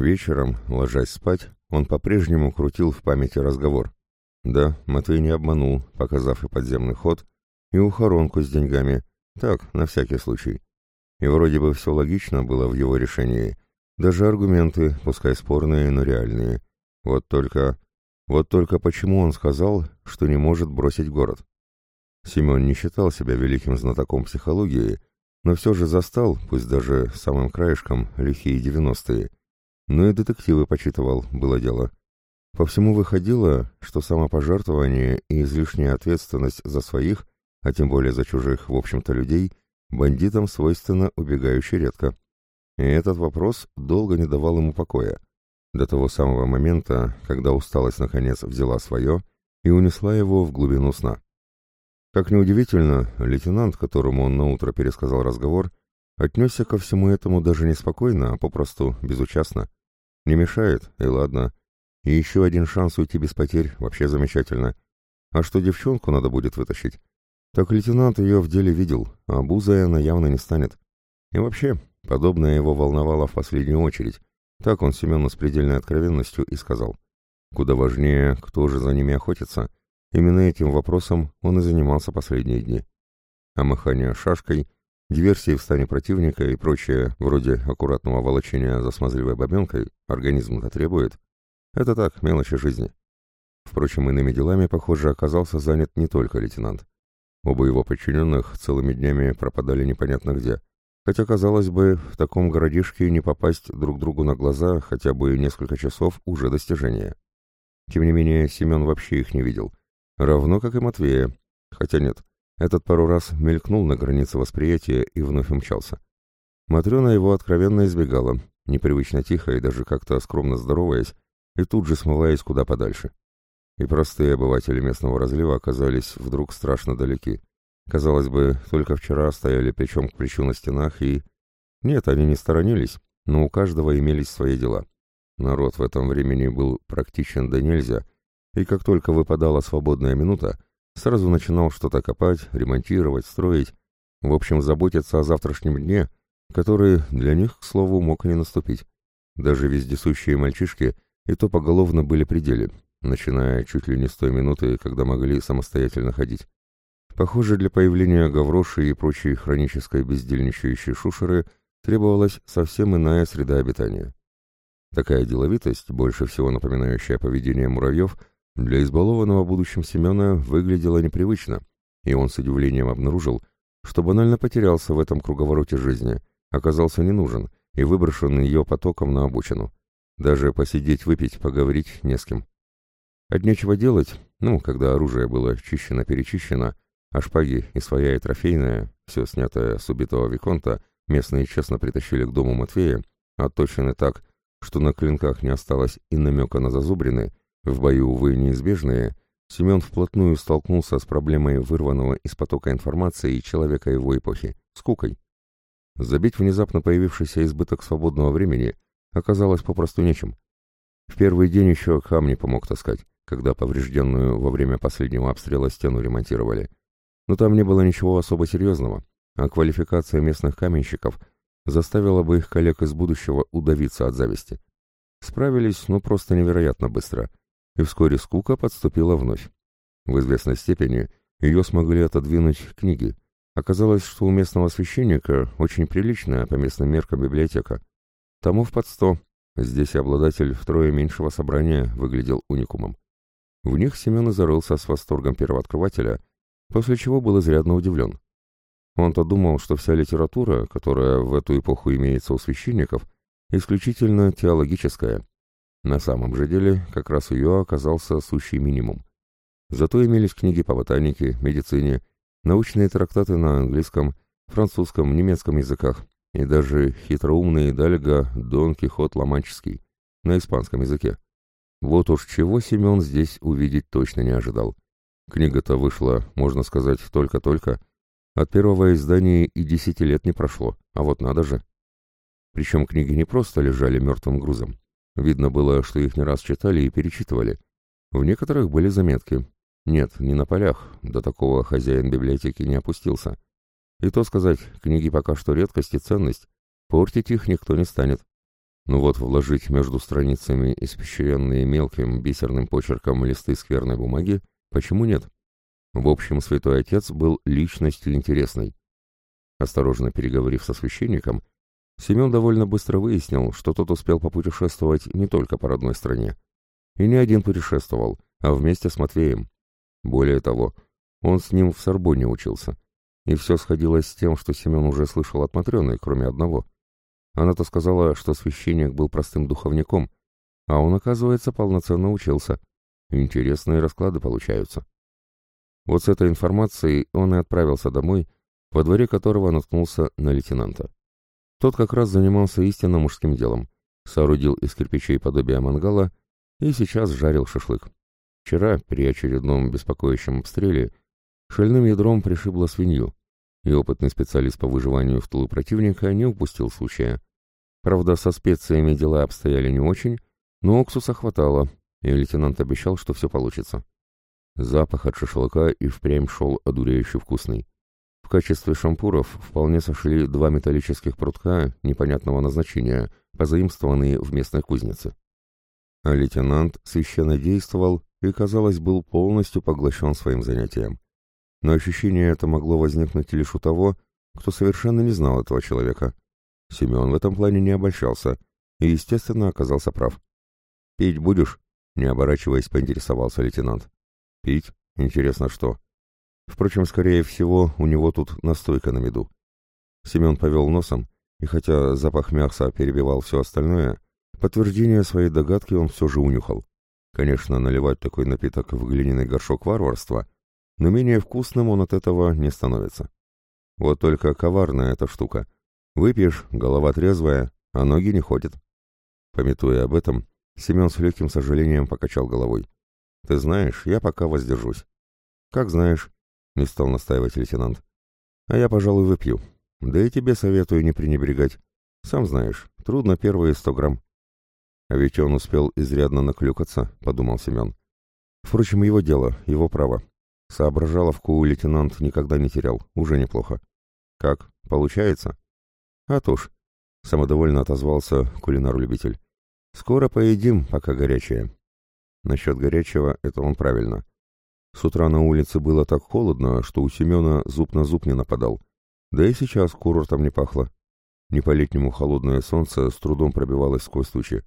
Вечером, ложась спать, он по-прежнему крутил в памяти разговор. Да, Матвей не обманул, показав и подземный ход, и ухоронку с деньгами. Так, на всякий случай. И вроде бы все логично было в его решении. Даже аргументы, пускай спорные, но реальные. Вот только... Вот только почему он сказал, что не может бросить город? Семен не считал себя великим знатоком психологии, но все же застал, пусть даже самым краешком, лихие девяностые. Но и детективы почитывал, было дело. По всему выходило, что самопожертвование и излишняя ответственность за своих, а тем более за чужих, в общем-то, людей, бандитам свойственно убегающей редко. И этот вопрос долго не давал ему покоя. До того самого момента, когда усталость наконец взяла свое и унесла его в глубину сна. Как неудивительно, лейтенант, которому он наутро пересказал разговор, отнесся ко всему этому даже не спокойно, а попросту безучастно. Не мешает, и ладно. И еще один шанс уйти без потерь, вообще замечательно. А что девчонку надо будет вытащить? Так лейтенант ее в деле видел, а бузая она явно не станет. И вообще, подобное его волновало в последнюю очередь. Так он Семену с предельной откровенностью и сказал. Куда важнее, кто же за ними охотится, Именно этим вопросом он и занимался последние дни. А махание шашкой, диверсии в стане противника и прочее, вроде аккуратного волочения за смазливой бабенкой, организм-то требует. Это так, мелочи жизни. Впрочем, иными делами, похоже, оказался занят не только лейтенант. Оба его подчиненных целыми днями пропадали непонятно где. Хотя, казалось бы, в таком городишке не попасть друг другу на глаза хотя бы несколько часов уже достижение. Тем не менее, Семен вообще их не видел — Равно как и Матвея. Хотя нет, этот пару раз мелькнул на границе восприятия и вновь умчался. Матрена его откровенно избегала, непривычно тихо и даже как-то скромно здороваясь, и тут же смываясь куда подальше. И простые обыватели местного разлива оказались вдруг страшно далеки. Казалось бы, только вчера стояли плечом к плечу на стенах и... Нет, они не сторонились, но у каждого имелись свои дела. Народ в этом времени был практичен да нельзя, и как только выпадала свободная минута, сразу начинал что-то копать, ремонтировать, строить, в общем, заботиться о завтрашнем дне, который для них, к слову, мог и не наступить. Даже вездесущие мальчишки и то поголовно были при деле, начиная чуть ли не с той минуты, когда могли самостоятельно ходить. Похоже, для появления Гавроши и прочей хронической бездельничающей шушеры требовалась совсем иная среда обитания. Такая деловитость, больше всего напоминающая поведение муравьев, для избалованного будущим Семена выглядело непривычно, и он с удивлением обнаружил, что банально потерялся в этом круговороте жизни, оказался не нужен и выброшен ее потоком на обочину. Даже посидеть, выпить, поговорить не с кем. От нечего делать, ну, когда оружие было чищено-перечищено, а шпаги и своя, и трофейная, все снятое с убитого Виконта, местные честно притащили к дому Матвея, отточены так, что на клинках не осталось и намека на зазубрины, в бою, увы, неизбежные, Семен вплотную столкнулся с проблемой вырванного из потока информации человека его эпохи — скукой. Забить внезапно появившийся избыток свободного времени оказалось попросту нечем. В первый день еще камни помог таскать, когда поврежденную во время последнего обстрела стену ремонтировали. Но там не было ничего особо серьезного, а квалификация местных каменщиков заставила бы их коллег из будущего удавиться от зависти. Справились, ну просто невероятно быстро — и вскоре скука подступила вновь. В известной степени ее смогли отодвинуть книги. Оказалось, что у местного священника очень приличная по местным меркам библиотека. Томов под сто. Здесь обладатель втрое меньшего собрания выглядел уникумом. В них Семен и зарылся с восторгом первооткрывателя, после чего был изрядно удивлен. Он-то думал, что вся литература, которая в эту эпоху имеется у священников, исключительно теологическая, на самом же деле, как раз ее оказался сущий минимум. Зато имелись книги по ботанике, медицине, научные трактаты на английском, французском, немецком языках и даже хитроумный Дальга Дон Кихот Ломанческий на испанском языке. Вот уж чего Семен здесь увидеть точно не ожидал. Книга-то вышла, можно сказать, только-только. От первого издания и десяти лет не прошло, а вот надо же. Причем книги не просто лежали мертвым грузом. Видно было, что их не раз читали и перечитывали. В некоторых были заметки. Нет, не на полях, до такого хозяин библиотеки не опустился. И то сказать, книги пока что редкость и ценность, портить их никто не станет. Ну вот вложить между страницами испещренные мелким бисерным почерком листы скверной бумаги, почему нет? В общем, святой отец был личностью интересной. Осторожно переговорив со священником, Семен довольно быстро выяснил, что тот успел попутешествовать не только по родной стране. И не один путешествовал, а вместе с Матвеем. Более того, он с ним в Сорбоне учился. И все сходилось с тем, что Семен уже слышал от Матрены, кроме одного. Она-то сказала, что священник был простым духовником, а он, оказывается, полноценно учился. Интересные расклады получаются. Вот с этой информацией он и отправился домой, во дворе которого наткнулся на лейтенанта. Тот как раз занимался истинно мужским делом, соорудил из кирпичей подобие мангала и сейчас жарил шашлык. Вчера, при очередном беспокоящем обстреле, шальным ядром пришибло свинью, и опытный специалист по выживанию в тылу противника не упустил случая. Правда, со специями дела обстояли не очень, но уксуса хватало, и лейтенант обещал, что все получится. Запах от шашлыка и впрямь шел одуряюще вкусный. В качестве шампуров вполне сошли два металлических прутка непонятного назначения, позаимствованные в местной кузнице. А лейтенант священно действовал и, казалось, был полностью поглощен своим занятием. Но ощущение это могло возникнуть лишь у того, кто совершенно не знал этого человека. Семен в этом плане не обольщался и, естественно, оказался прав. «Пить будешь?» — не оборачиваясь, поинтересовался лейтенант. «Пить? Интересно, что?» Впрочем, скорее всего, у него тут настойка на меду. Семен повел носом, и хотя запах мяса перебивал все остальное, подтверждение своей догадки он все же унюхал. Конечно, наливать такой напиток в глиняный горшок варварства, но менее вкусным он от этого не становится. Вот только коварная эта штука. Выпьешь, голова трезвая, а ноги не ходят. Пометуя об этом, Семен с легким сожалением покачал головой. «Ты знаешь, я пока воздержусь». «Как знаешь», — не стал настаивать лейтенант. «А я, пожалуй, выпью. Да и тебе советую не пренебрегать. Сам знаешь, трудно первые сто грамм». «А ведь он успел изрядно наклюкаться», — подумал Семен. «Впрочем, его дело, его право. Соображаловку лейтенант никогда не терял, уже неплохо. Как, получается? А то ж, самодовольно отозвался кулинар-любитель. Скоро поедим, пока горячее. Насчет горячего это он правильно. С утра на улице было так холодно, что у Семена зуб на зуб не нападал. Да и сейчас курортом не пахло. Не по-летнему холодное солнце с трудом пробивалось сквозь тучи.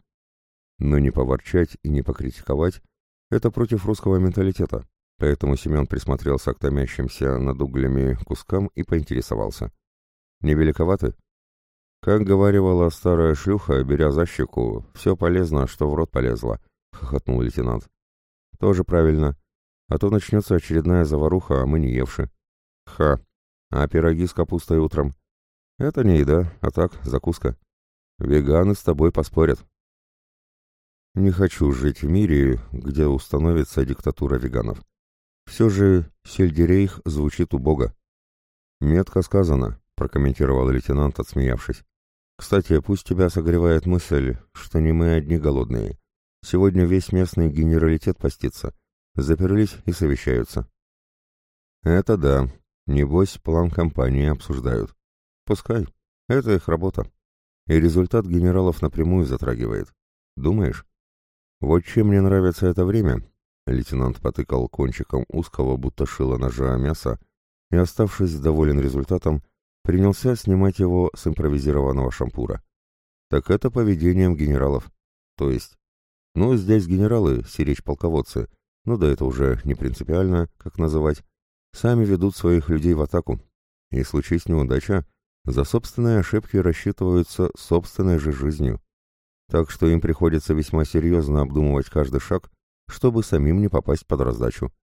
Но не поворчать и не покритиковать — это против русского менталитета. Поэтому Семен присмотрелся к томящимся над углями кускам и поинтересовался. «Не великоваты?» «Как говаривала старая шлюха, беря за щеку, все полезно, что в рот полезло», — хохотнул лейтенант. «Тоже правильно. А то начнется очередная заваруха, а мы не евши». «Ха! А пироги с капустой утром?» «Это не еда, а так, закуска. Веганы с тобой поспорят». «Не хочу жить в мире, где установится диктатура веганов. Все же сельдерейх звучит убого. «Метко сказано», — прокомментировал лейтенант, отсмеявшись. «Кстати, пусть тебя согревает мысль, что не мы одни голодные. Сегодня весь местный генералитет постится. Заперлись и совещаются». «Это да. Небось, план компании обсуждают. Пускай. Это их работа. И результат генералов напрямую затрагивает. Думаешь? Вот чем мне нравится это время, Лейтенант потыкал кончиком узкого, будто шило ножа мяса, и, оставшись доволен результатом, принялся снимать его с импровизированного шампура. Так это поведением генералов. То есть, ну, здесь генералы, сиречь полководцы, ну да это уже не принципиально, как называть, сами ведут своих людей в атаку. И случись неудача, за собственные ошибки рассчитываются собственной же жизнью. Так что им приходится весьма серьезно обдумывать каждый шаг чтобы самим не попасть под раздачу.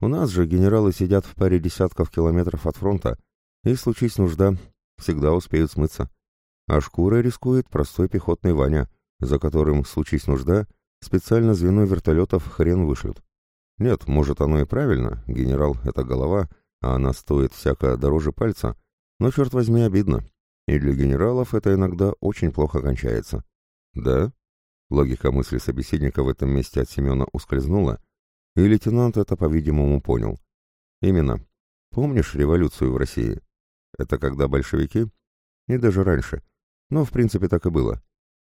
У нас же генералы сидят в паре десятков километров от фронта, и, случись нужда, всегда успеют смыться. А шкурой рискует простой пехотный Ваня, за которым, случись нужда, специально звено вертолетов хрен вышлют. Нет, может оно и правильно, генерал — это голова, а она стоит всяко дороже пальца, но, черт возьми, обидно. И для генералов это иногда очень плохо кончается. Да? Логика мысли собеседника в этом месте от Семена ускользнула, и лейтенант это, по-видимому, понял. Именно. Помнишь революцию в России? Это когда большевики? И даже раньше. Но, в принципе, так и было.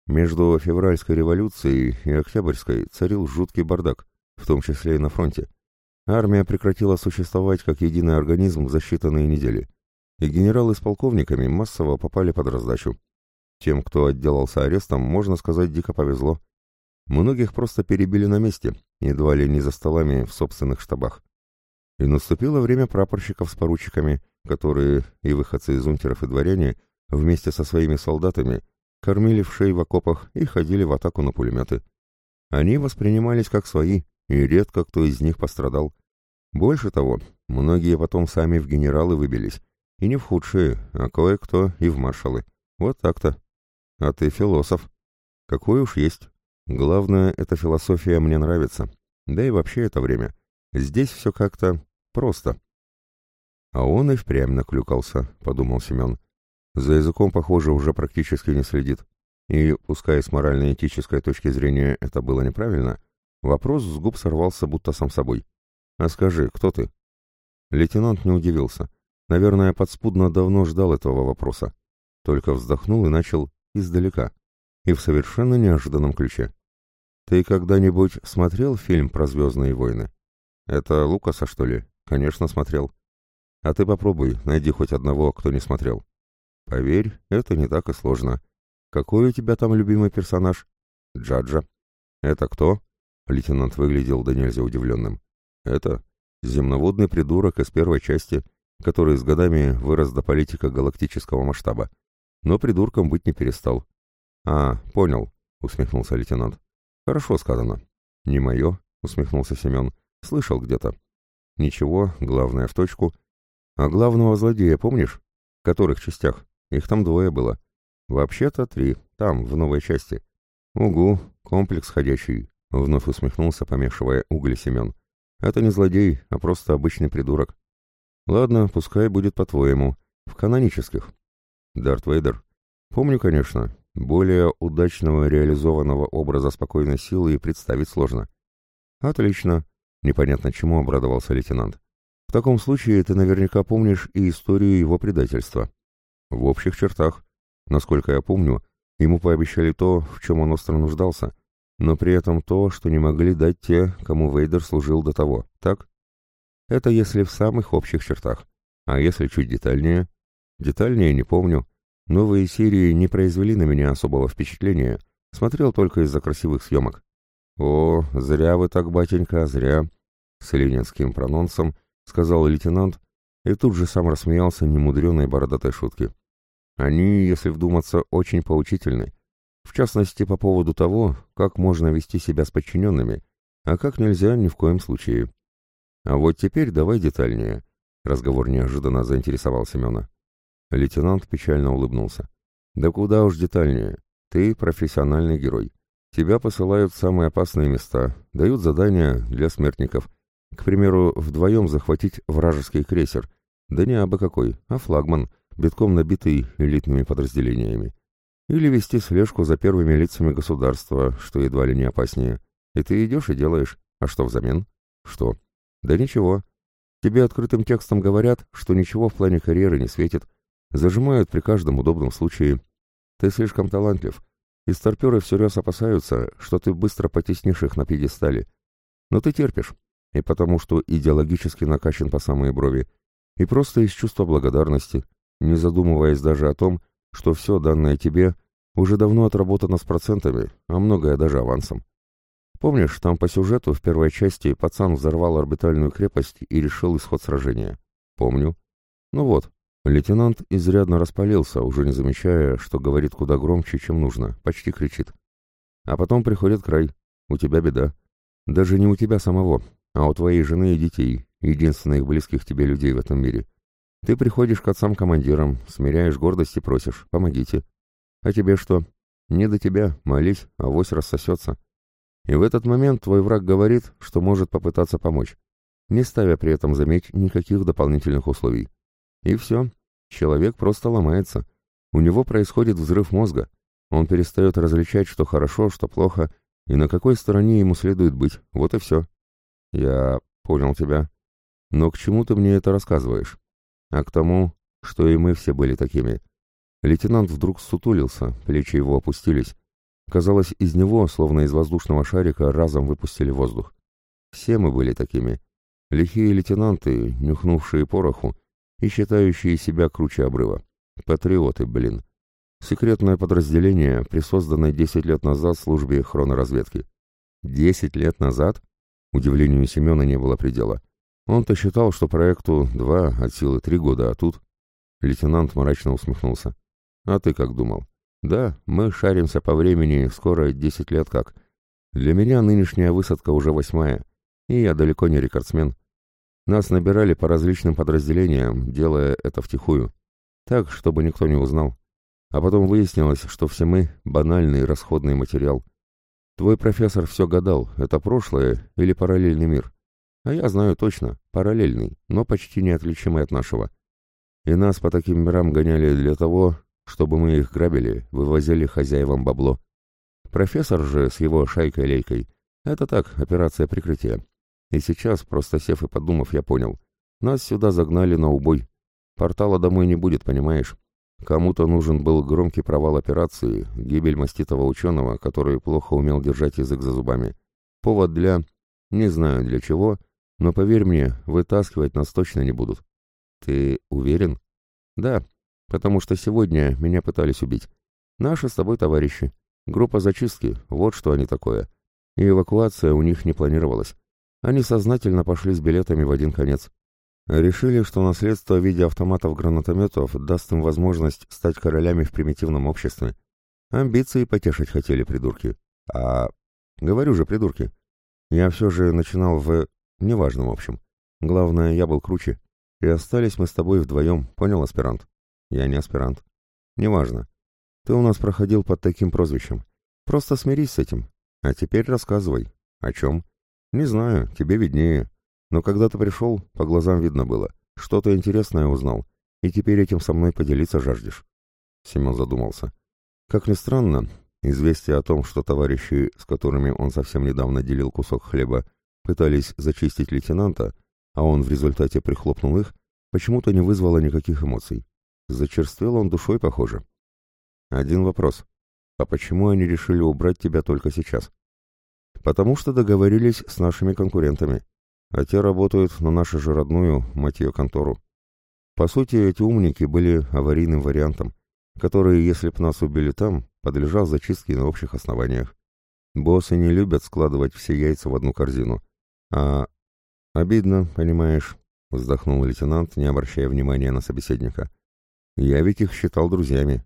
Между февральской революцией и октябрьской царил жуткий бардак, в том числе и на фронте. Армия прекратила существовать как единый организм за считанные недели, и генералы с полковниками массово попали под раздачу. Тем, кто отделался арестом, можно сказать, дико повезло. Многих просто перебили на месте, едва ли не за столами в собственных штабах. И наступило время прапорщиков с поручиками, которые, и выходцы из унтеров и дворяне, вместе со своими солдатами, кормили в шей в окопах и ходили в атаку на пулеметы. Они воспринимались как свои, и редко кто из них пострадал. Больше того, многие потом сами в генералы выбились, и не в худшие, а кое-кто и в маршалы. Вот так-то. А ты философ. Какой уж есть. Главное, эта философия мне нравится. Да и вообще это время. Здесь все как-то просто. А он и впрямь наклюкался, подумал Семен. За языком, похоже, уже практически не следит. И, пускай с морально-этической точки зрения это было неправильно, вопрос с губ сорвался будто сам собой. «А скажи, кто ты?» Лейтенант не удивился. Наверное, подспудно давно ждал этого вопроса. Только вздохнул и начал издалека. И в совершенно неожиданном ключе. «Ты когда-нибудь смотрел фильм про «Звездные войны»?» «Это Лукаса, что ли?» «Конечно, смотрел». «А ты попробуй, найди хоть одного, кто не смотрел». «Поверь, это не так и сложно. Какой у тебя там любимый персонаж?» «Джаджа». «Это кто?» Лейтенант выглядел до нельзя удивленным. «Это земноводный придурок из первой части, который с годами вырос до политика галактического масштаба. Но придурком быть не перестал. «А, понял», — усмехнулся лейтенант. «Хорошо сказано». «Не мое», — усмехнулся Семен. «Слышал где-то». «Ничего, главное в точку. А главного злодея помнишь? В которых частях? Их там двое было. Вообще-то три, там, в новой части». «Угу, комплекс ходячий», — вновь усмехнулся, помешивая уголь Семен. «Это не злодей, а просто обычный придурок. Ладно, пускай будет по-твоему. В канонических. Дарт Вейдер. Помню, конечно. Более удачного реализованного образа спокойной силы и представить сложно. Отлично. Непонятно чему обрадовался лейтенант. В таком случае ты наверняка помнишь и историю его предательства. В общих чертах. Насколько я помню, ему пообещали то, в чем он остро нуждался, но при этом то, что не могли дать те, кому Вейдер служил до того, так? Это если в самых общих чертах. А если чуть детальнее? Детальнее не помню. Новые серии не произвели на меня особого впечатления. Смотрел только из-за красивых съемок. «О, зря вы так, батенька, зря!» С ленинским прононсом сказал лейтенант и тут же сам рассмеялся немудреной бородатой шутки. Они, если вдуматься, очень поучительны. В частности, по поводу того, как можно вести себя с подчиненными, а как нельзя ни в коем случае. А вот теперь давай детальнее. Разговор неожиданно заинтересовал Семена. Лейтенант печально улыбнулся. Да куда уж детальнее. Ты профессиональный герой. Тебя посылают в самые опасные места, дают задания для смертников. К примеру, вдвоем захватить вражеский крейсер. Да не абы какой, а флагман, битком набитый элитными подразделениями. Или вести слежку за первыми лицами государства, что едва ли не опаснее. И ты идешь и делаешь. А что взамен? Что? Да ничего. Тебе открытым текстом говорят, что ничего в плане карьеры не светит. Зажимают при каждом удобном случае. Ты слишком талантлив. И старперы всерьез опасаются, что ты быстро потеснишь их на пьедестале. Но ты терпишь. И потому что идеологически накачан по самые брови. И просто из чувства благодарности, не задумываясь даже о том, что все данное тебе уже давно отработано с процентами, а многое даже авансом. Помнишь, там по сюжету в первой части пацан взорвал орбитальную крепость и решил исход сражения? Помню. Ну вот, лейтенант изрядно распалился, уже не замечая, что говорит куда громче, чем нужно, почти кричит. А потом приходит край. У тебя беда. Даже не у тебя самого, а у твоей жены и детей, единственных близких тебе людей в этом мире. Ты приходишь к отцам-командирам, смиряешь гордость и просишь «помогите». А тебе что? Не до тебя, молись, авось рассосется. И в этот момент твой враг говорит, что может попытаться помочь, не ставя при этом, заметь, никаких дополнительных условий. И все, человек просто ломается. У него происходит взрыв мозга. Он перестает различать, что хорошо, что плохо, и на какой стороне ему следует быть. Вот и все. Я понял тебя. Но к чему ты мне это рассказываешь? А к тому, что и мы все были такими. Лейтенант вдруг сутулился, плечи его опустились, Казалось, из него, словно из воздушного шарика, разом выпустили воздух. Все мы были такими. Лихие лейтенанты, нюхнувшие пороху и считающие себя круче обрыва. Патриоты, блин. Секретное подразделение, присозданное 10 лет назад службе хроноразведки. 10 лет назад? Удивлению Семена не было предела. Он-то считал, что проекту два от силы три года, а тут... Лейтенант мрачно усмехнулся. А ты как думал? Да, мы шаримся по времени, скоро 10 лет как. Для меня нынешняя высадка уже восьмая, и я далеко не рекордсмен. Нас набирали по различным подразделениям, делая это втихую. Так, чтобы никто не узнал. А потом выяснилось, что все мы — банальный расходный материал. Твой профессор все гадал, это прошлое или параллельный мир. А я знаю точно, параллельный, но почти неотличимый от нашего. И нас по таким мирам гоняли для того, чтобы мы их грабили, вывозили хозяевам бабло. Профессор же с его шайкой-лейкой — это так, операция прикрытия. И сейчас, просто сев и подумав, я понял. Нас сюда загнали на убой. Портала домой не будет, понимаешь? Кому-то нужен был громкий провал операции, гибель маститого ученого, который плохо умел держать язык за зубами. Повод для... Не знаю для чего, но поверь мне, вытаскивать нас точно не будут. Ты уверен? Да, потому что сегодня меня пытались убить. Наши с тобой товарищи. Группа зачистки, вот что они такое. И эвакуация у них не планировалась. Они сознательно пошли с билетами в один конец. Решили, что наследство в виде автоматов-гранатометов даст им возможность стать королями в примитивном обществе. Амбиции потешить хотели придурки. А... Говорю же, придурки. Я все же начинал в... Неважно, в общем. Главное, я был круче. И остались мы с тобой вдвоем, понял, аспирант? Я не аспирант. Неважно. Ты у нас проходил под таким прозвищем. Просто смирись с этим. А теперь рассказывай. О чем? Не знаю, тебе виднее. Но когда ты пришел, по глазам видно было. Что-то интересное узнал. И теперь этим со мной поделиться жаждешь. Семен задумался. Как ни странно, известие о том, что товарищи, с которыми он совсем недавно делил кусок хлеба, пытались зачистить лейтенанта, а он в результате прихлопнул их, почему-то не вызвало никаких эмоций. Зачерствел он душой, похоже. Один вопрос. А почему они решили убрать тебя только сейчас? Потому что договорились с нашими конкурентами. А те работают на нашу же родную, мать ее, контору. По сути, эти умники были аварийным вариантом, который, если б нас убили там, подлежал зачистке на общих основаниях. Боссы не любят складывать все яйца в одну корзину. А обидно, понимаешь, вздохнул лейтенант, не обращая внимания на собеседника. Я ведь их считал друзьями.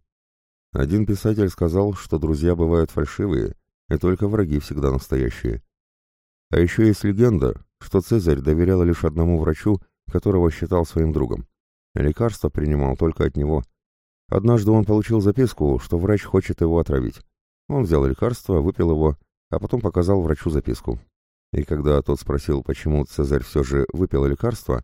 Один писатель сказал, что друзья бывают фальшивые, и только враги всегда настоящие. А еще есть легенда, что Цезарь доверял лишь одному врачу, которого считал своим другом. Лекарство принимал только от него. Однажды он получил записку, что врач хочет его отравить. Он взял лекарство, выпил его, а потом показал врачу записку. И когда тот спросил, почему Цезарь все же выпил лекарство,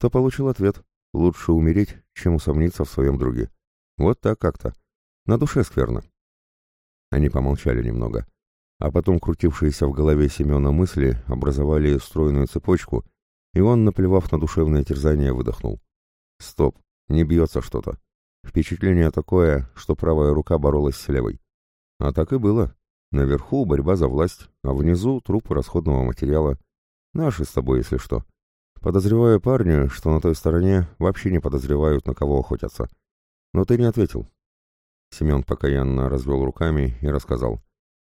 то получил ответ «Лучше умереть, чем усомниться в своем друге». Вот так как-то. На душе скверно. Они помолчали немного а потом крутившиеся в голове Семена мысли образовали стройную цепочку, и он, наплевав на душевное терзание, выдохнул. «Стоп, не бьется что-то. Впечатление такое, что правая рука боролась с левой. А так и было. Наверху борьба за власть, а внизу трупы расходного материала. Наши с тобой, если что. Подозреваю парни, что на той стороне вообще не подозревают, на кого охотятся. Но ты не ответил». Семен покаянно развел руками и рассказал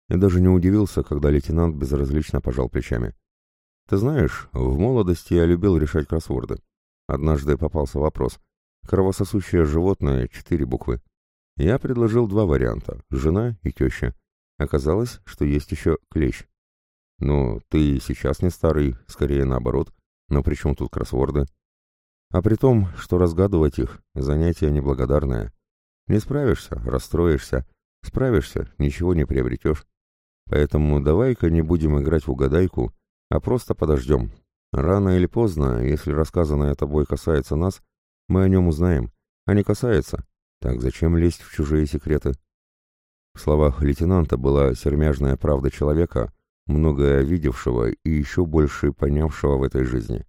и даже не удивился, когда лейтенант безразлично пожал плечами. «Ты знаешь, в молодости я любил решать кроссворды. Однажды попался вопрос. Кровососущее животное, четыре буквы. Я предложил два варианта — жена и теща. Оказалось, что есть еще клещ. Ну, ты сейчас не старый, скорее наоборот. Но при чем тут кроссворды? А при том, что разгадывать их — занятие неблагодарное. Не справишься — расстроишься. Справишься — ничего не приобретешь. Поэтому давай-ка не будем играть в угадайку, а просто подождем. Рано или поздно, если рассказанное тобой касается нас, мы о нем узнаем. А не касается, так зачем лезть в чужие секреты? В словах лейтенанта была сермяжная правда человека, многое видевшего и еще больше понявшего в этой жизни.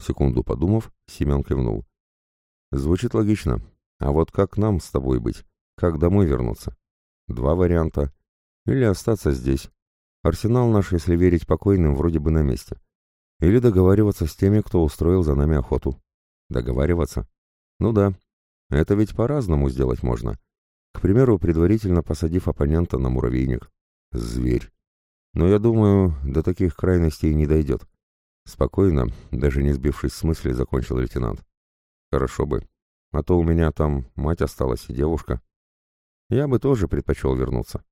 Секунду подумав, Семен кивнул. Звучит логично. А вот как нам с тобой быть? Как домой вернуться? Два варианта. Или остаться здесь. Арсенал наш, если верить покойным, вроде бы на месте. Или договариваться с теми, кто устроил за нами охоту. Договариваться? Ну да. Это ведь по-разному сделать можно. К примеру, предварительно посадив оппонента на муравейник. Зверь. Но я думаю, до таких крайностей не дойдет. Спокойно, даже не сбившись с мысли, закончил лейтенант. Хорошо бы. А то у меня там мать осталась и девушка. Я бы тоже предпочел вернуться.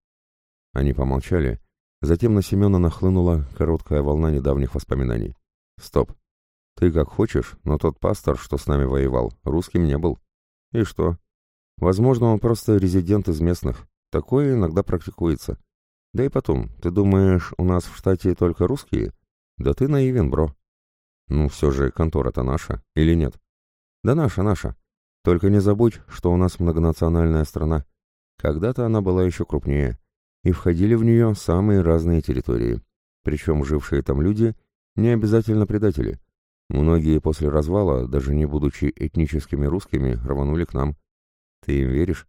Они помолчали. Затем на Семена нахлынула короткая волна недавних воспоминаний. Стоп. Ты как хочешь, но тот пастор, что с нами воевал, русским не был. И что? Возможно, он просто резидент из местных. Такое иногда практикуется. Да и потом, ты думаешь, у нас в штате только русские? Да ты наивен, бро. Ну, все же, контора-то наша, или нет? Да наша, наша. Только не забудь, что у нас многонациональная страна. Когда-то она была еще крупнее, и входили в нее самые разные территории. Причем жившие там люди не обязательно предатели. Многие после развала, даже не будучи этническими русскими, рванули к нам. Ты им веришь?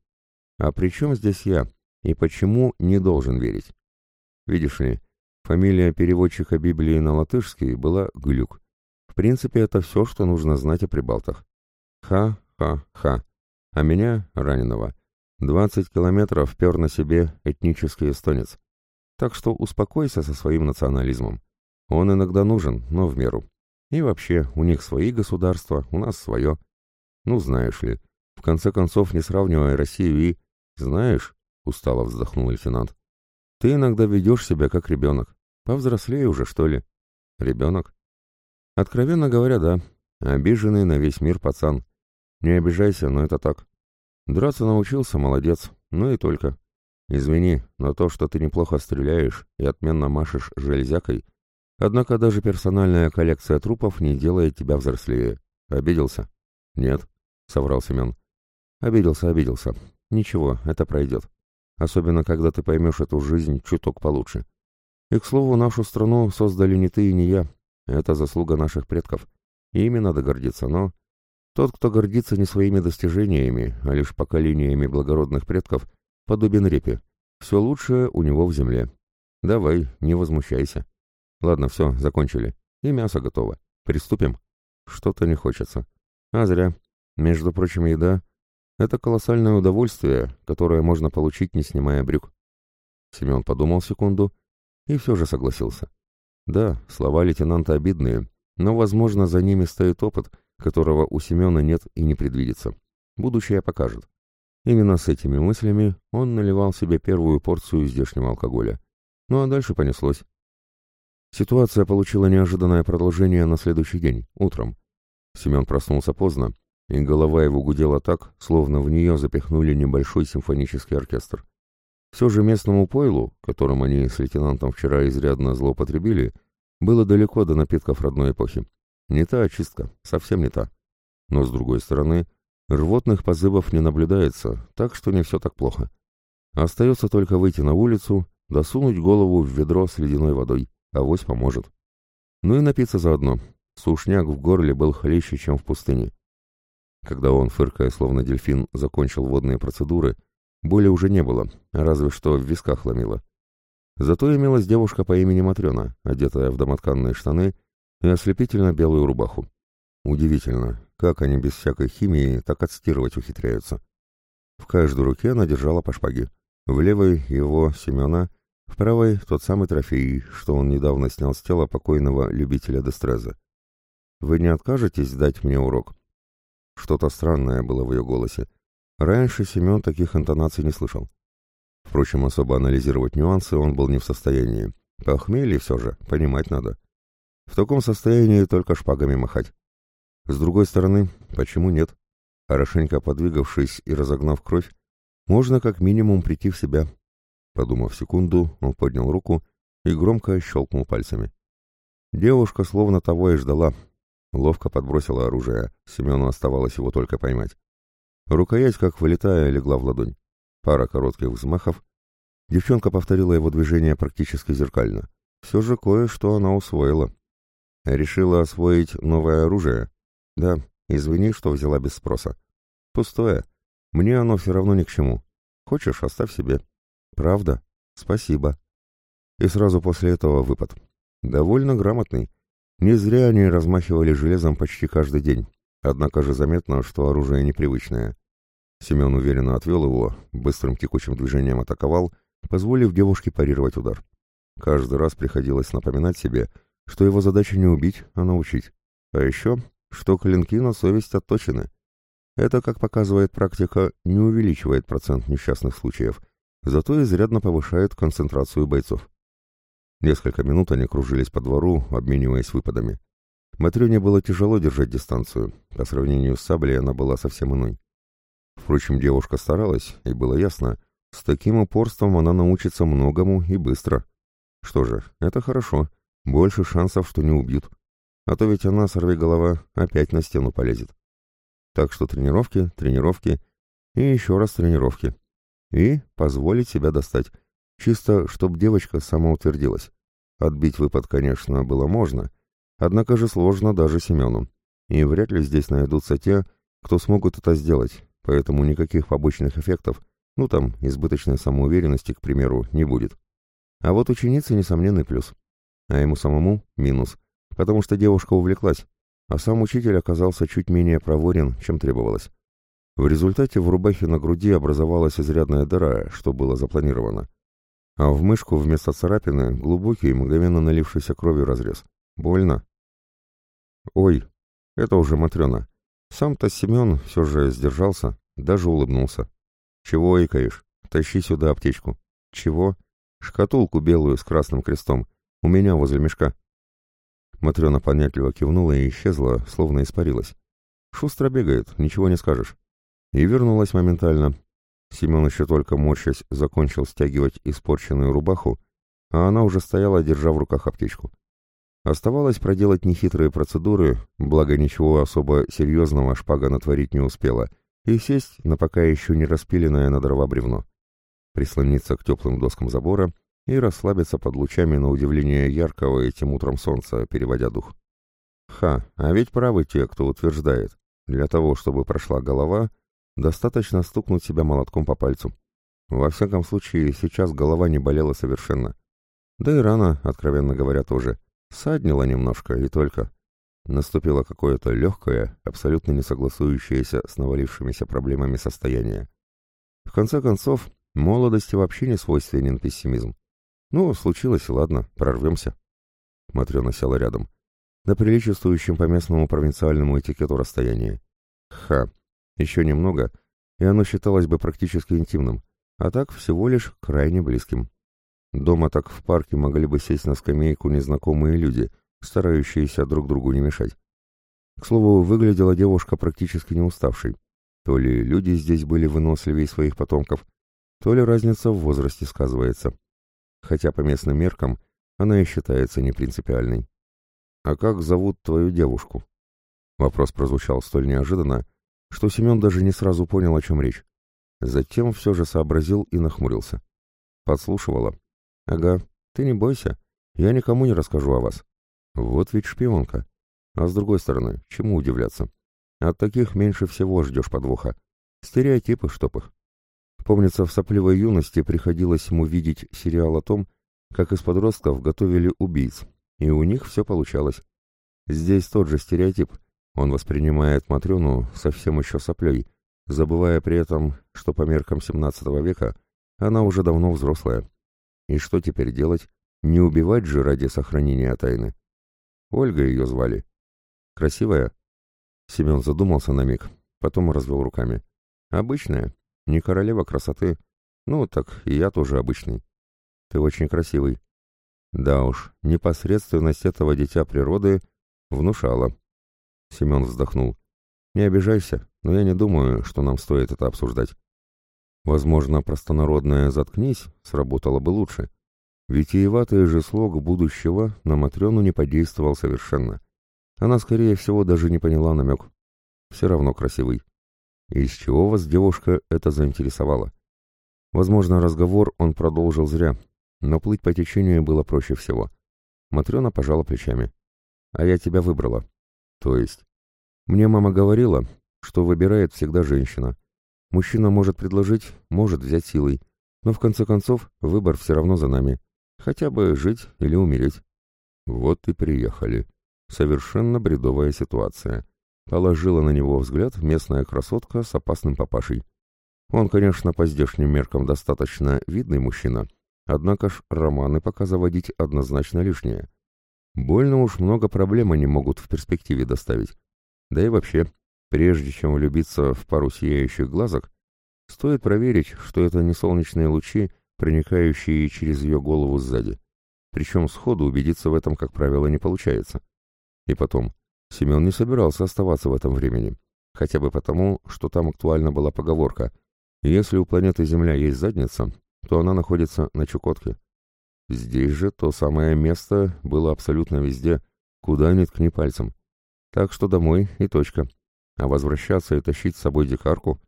А при чем здесь я? И почему не должен верить? Видишь ли, фамилия переводчика Библии на латышский была Глюк. В принципе, это все, что нужно знать о прибалтах. Ха-ха-ха. А меня, раненого, 20 километров пер на себе этнический эстонец. Так что успокойся со своим национализмом. Он иногда нужен, но в меру. И вообще, у них свои государства, у нас свое. Ну, знаешь ли, в конце концов, не сравнивая Россию и... Знаешь, — устало вздохнул лейтенант. «Ты иногда ведешь себя как ребенок. Повзрослее уже, что ли?» «Ребенок?» «Откровенно говоря, да. Обиженный на весь мир пацан. Не обижайся, но это так. Драться научился, молодец. Ну и только. Извини, но то, что ты неплохо стреляешь и отменно машешь железякой, однако даже персональная коллекция трупов не делает тебя взрослее. Обиделся?» «Нет», — соврал Семен. «Обиделся, обиделся. Ничего, это пройдет особенно когда ты поймешь эту жизнь чуток получше. И, к слову, нашу страну создали не ты и не я. Это заслуга наших предков. И ими надо гордиться, но... Тот, кто гордится не своими достижениями, а лишь поколениями благородных предков, подобен репе. Все лучшее у него в земле. Давай, не возмущайся. Ладно, все, закончили. И мясо готово. Приступим? Что-то не хочется. А зря. Между прочим, еда это колоссальное удовольствие, которое можно получить, не снимая брюк. Семен подумал секунду и все же согласился. Да, слова лейтенанта обидные, но, возможно, за ними стоит опыт, которого у Семена нет и не предвидится. Будущее покажет. Именно с этими мыслями он наливал себе первую порцию здешнего алкоголя. Ну а дальше понеслось. Ситуация получила неожиданное продолжение на следующий день, утром. Семен проснулся поздно, и голова его гудела так, словно в нее запихнули небольшой симфонический оркестр. Все же местному пойлу, которым они с лейтенантом вчера изрядно злоупотребили, было далеко до напитков родной эпохи. Не та очистка, совсем не та. Но, с другой стороны, рвотных позывов не наблюдается, так что не все так плохо. Остается только выйти на улицу, досунуть голову в ведро с ледяной водой, авось поможет. Ну и напиться заодно. Сушняк в горле был хлеще, чем в пустыне. Когда он, фыркая словно дельфин, закончил водные процедуры, боли уже не было, разве что в висках ломило. Зато имелась девушка по имени Матрена, одетая в домотканные штаны и ослепительно белую рубаху. Удивительно, как они без всякой химии так отстирывать ухитряются. В каждой руке она держала по шпаге. В левой его, Семена, в правой тот самый трофей, что он недавно снял с тела покойного любителя Дестреза. «Вы не откажетесь дать мне урок?» Что-то странное было в ее голосе. Раньше Семен таких интонаций не слышал. Впрочем, особо анализировать нюансы он был не в состоянии. Похмелье все же, понимать надо. В таком состоянии только шпагами махать. С другой стороны, почему нет? Хорошенько подвигавшись и разогнав кровь, можно как минимум прийти в себя. Подумав секунду, он поднял руку и громко щелкнул пальцами. Девушка словно того и ждала, Ловко подбросила оружие, Семену оставалось его только поймать. Рукоять, как вылетая, легла в ладонь. Пара коротких взмахов. Девчонка повторила его движение практически зеркально. Все же кое-что она усвоила. Решила освоить новое оружие? Да, извини, что взяла без спроса. Пустое. Мне оно все равно ни к чему. Хочешь, оставь себе. Правда? Спасибо. И сразу после этого выпад. Довольно грамотный. Не зря они размахивали железом почти каждый день. Однако же заметно, что оружие непривычное. Семен уверенно отвел его, быстрым текучим движением атаковал, позволив девушке парировать удар. Каждый раз приходилось напоминать себе, что его задача не убить, а научить. А еще, что клинки на совесть отточены. Это, как показывает практика, не увеличивает процент несчастных случаев, зато изрядно повышает концентрацию бойцов. Несколько минут они кружились по двору, обмениваясь выпадами. Матрёне было тяжело держать дистанцию, по сравнению с саблей она была совсем иной. Впрочем, девушка старалась, и было ясно, с таким упорством она научится многому и быстро. Что же, это хорошо, больше шансов, что не убьют. А то ведь она, сорви голова, опять на стену полезет. Так что тренировки, тренировки и еще раз тренировки. И позволить себя достать. Чисто, чтоб девочка самоутвердилась. Отбить выпад, конечно, было можно, однако же сложно даже Семену. И вряд ли здесь найдутся те, кто смогут это сделать, поэтому никаких побочных эффектов, ну там, избыточной самоуверенности, к примеру, не будет. А вот ученица несомненный плюс. А ему самому минус, потому что девушка увлеклась, а сам учитель оказался чуть менее проворен, чем требовалось. В результате в рубахе на груди образовалась изрядная дыра, что было запланировано. А в мышку вместо царапины глубокий, мгновенно налившийся кровью разрез. Больно? Ой, это уже Матрена. Сам-то Семен все же сдержался, даже улыбнулся. Чего икаешь? Тащи сюда аптечку. Чего? Шкатулку белую с красным крестом. У меня возле мешка. Матрена понятливо кивнула и исчезла, словно испарилась. Шустро бегает, ничего не скажешь. И вернулась моментально. Семен еще только морщась закончил стягивать испорченную рубаху, а она уже стояла, держа в руках аптечку. Оставалось проделать нехитрые процедуры, благо ничего особо серьезного шпага натворить не успела, и сесть на пока еще не распиленное на дрова бревно. Прислониться к теплым доскам забора — и расслабиться под лучами на удивление яркого этим утром солнца, переводя дух. Ха, а ведь правы те, кто утверждает, для того, чтобы прошла голова, достаточно стукнуть себя молотком по пальцу. Во всяком случае, сейчас голова не болела совершенно. Да и рана, откровенно говоря, тоже. Саднила немножко, и только. Наступило какое-то легкое, абсолютно не согласующееся с навалившимися проблемами состояние. В конце концов, молодости вообще не свойственен пессимизм. Ну, случилось, ладно, прорвемся. Матрена села рядом. На приличествующем по местному провинциальному этикету расстоянии. Ха, еще немного, и оно считалось бы практически интимным, а так всего лишь крайне близким. Дома так в парке могли бы сесть на скамейку незнакомые люди, старающиеся друг другу не мешать. К слову, выглядела девушка практически не уставшей. То ли люди здесь были выносливее своих потомков, то ли разница в возрасте сказывается хотя по местным меркам она и считается непринципиальной. «А как зовут твою девушку?» Вопрос прозвучал столь неожиданно, что Семен даже не сразу понял, о чем речь. Затем все же сообразил и нахмурился. Подслушивала. «Ага, ты не бойся, я никому не расскажу о вас. Вот ведь шпионка. А с другой стороны, чему удивляться? От таких меньше всего ждешь подвоха. Стереотипы, чтоб их. Помнится, в сопливой юности приходилось ему видеть сериал о том, как из подростков готовили убийц, и у них все получалось. Здесь тот же стереотип. Он воспринимает Матрёну совсем еще соплей, забывая при этом, что по меркам 17 века она уже давно взрослая. И что теперь делать? Не убивать же ради сохранения тайны. Ольга ее звали. Красивая? Семен задумался на миг, потом развел руками. Обычная, не королева красоты. Ну, так и я тоже обычный. Ты очень красивый. Да уж, непосредственность этого дитя природы внушала. Семен вздохнул. Не обижайся, но я не думаю, что нам стоит это обсуждать. Возможно, простонародное «заткнись» сработало бы лучше. Витиеватый же слог будущего на Матрёну не подействовал совершенно. Она, скорее всего, даже не поняла намек. Все равно красивый. Из чего вас, девушка, это заинтересовало? Возможно, разговор он продолжил зря, но плыть по течению было проще всего. Матрена пожала плечами. «А я тебя выбрала». «То есть?» «Мне мама говорила, что выбирает всегда женщина. Мужчина может предложить, может взять силой. Но в конце концов выбор все равно за нами. Хотя бы жить или умереть. Вот и приехали. Совершенно бредовая ситуация. Положила на него взгляд местная красотка с опасным папашей. Он, конечно, по здешним меркам достаточно видный мужчина, однако ж романы пока заводить однозначно лишнее. Больно уж много проблем они могут в перспективе доставить. Да и вообще, прежде чем влюбиться в пару сияющих глазок, стоит проверить, что это не солнечные лучи, проникающие через ее голову сзади. Причем сходу убедиться в этом, как правило, не получается. И потом, Семен не собирался оставаться в этом времени, хотя бы потому, что там актуальна была поговорка «Если у планеты Земля есть задница, то она находится на Чукотке». Здесь же то самое место было абсолютно везде, куда ни ткни пальцем. Так что домой и точка. А возвращаться и тащить с собой дикарку?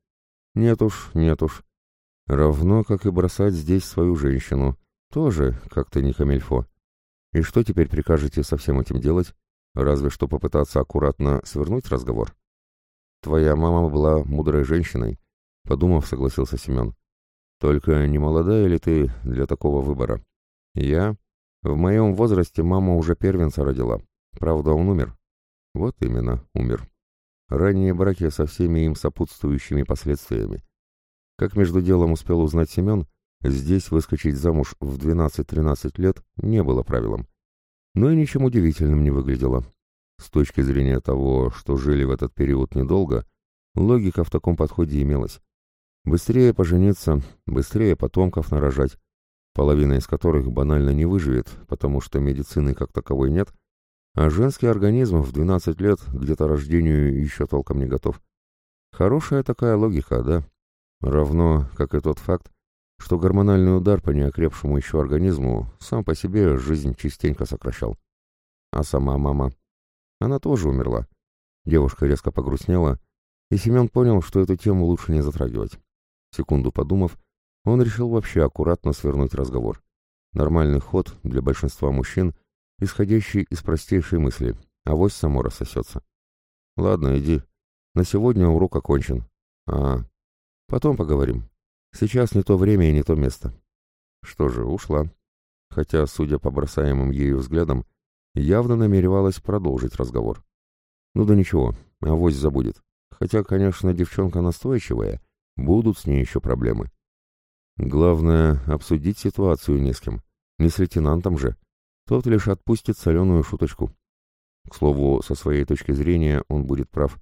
Нет уж, нет уж. Равно, как и бросать здесь свою женщину. Тоже как-то не камельфо. И что теперь прикажете со всем этим делать? Разве что попытаться аккуратно свернуть разговор. Твоя мама была мудрой женщиной, подумав, согласился Семен. Только не молодая ли ты для такого выбора? Я? В моем возрасте мама уже первенца родила. Правда, он умер. Вот именно, умер. Ранние браки со всеми им сопутствующими последствиями. Как между делом успел узнать Семен, Здесь выскочить замуж в 12-13 лет не было правилом. Но и ничем удивительным не выглядело. С точки зрения того, что жили в этот период недолго, логика в таком подходе имелась. Быстрее пожениться, быстрее потомков нарожать, половина из которых банально не выживет, потому что медицины как таковой нет, а женский организм в 12 лет к деторождению еще толком не готов. Хорошая такая логика, да? Равно, как и тот факт, что гормональный удар по неокрепшему еще организму сам по себе жизнь частенько сокращал. А сама мама... Она тоже умерла. Девушка резко погрустнела, и Семен понял, что эту тему лучше не затрагивать. Секунду подумав, он решил вообще аккуратно свернуть разговор. Нормальный ход для большинства мужчин, исходящий из простейшей мысли, а вось само рассосется. Ладно, иди. На сегодня урок окончен. А, потом поговорим. Сейчас не то время и не то место. Что же, ушла. Хотя, судя по бросаемым ею взглядам, явно намеревалась продолжить разговор. Ну да ничего, авось забудет. Хотя, конечно, девчонка настойчивая, будут с ней еще проблемы. Главное, обсудить ситуацию не с кем. Не с лейтенантом же. Тот лишь отпустит соленую шуточку. К слову, со своей точки зрения он будет прав.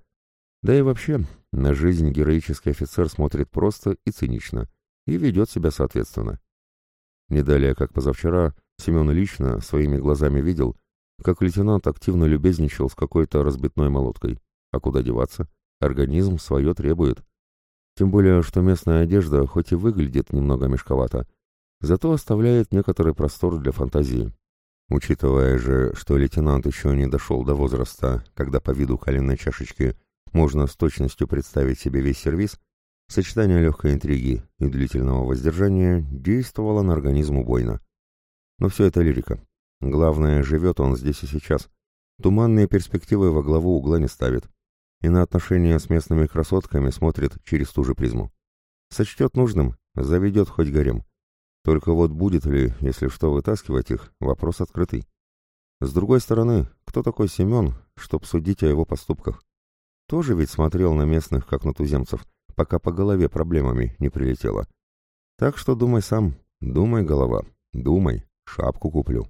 Да и вообще, на жизнь героический офицер смотрит просто и цинично, и ведет себя соответственно. Не далее, как позавчера, Семен лично своими глазами видел, как лейтенант активно любезничал с какой-то разбитной молоткой. А куда деваться? Организм свое требует. Тем более, что местная одежда хоть и выглядит немного мешковато, зато оставляет некоторый простор для фантазии. Учитывая же, что лейтенант еще не дошел до возраста, когда по виду коленной чашечки можно с точностью представить себе весь сервис, сочетание легкой интриги и длительного воздержания действовало на организм убойно. Но все это лирика. Главное, живет он здесь и сейчас. Туманные перспективы во главу угла не ставит. И на отношения с местными красотками смотрит через ту же призму. Сочтет нужным, заведет хоть гарем. Только вот будет ли, если что, вытаскивать их, вопрос открытый. С другой стороны, кто такой Семен, чтоб судить о его поступках? Тоже ведь смотрел на местных, как на туземцев, пока по голове проблемами не прилетело. Так что думай сам, думай, голова, думай, шапку куплю.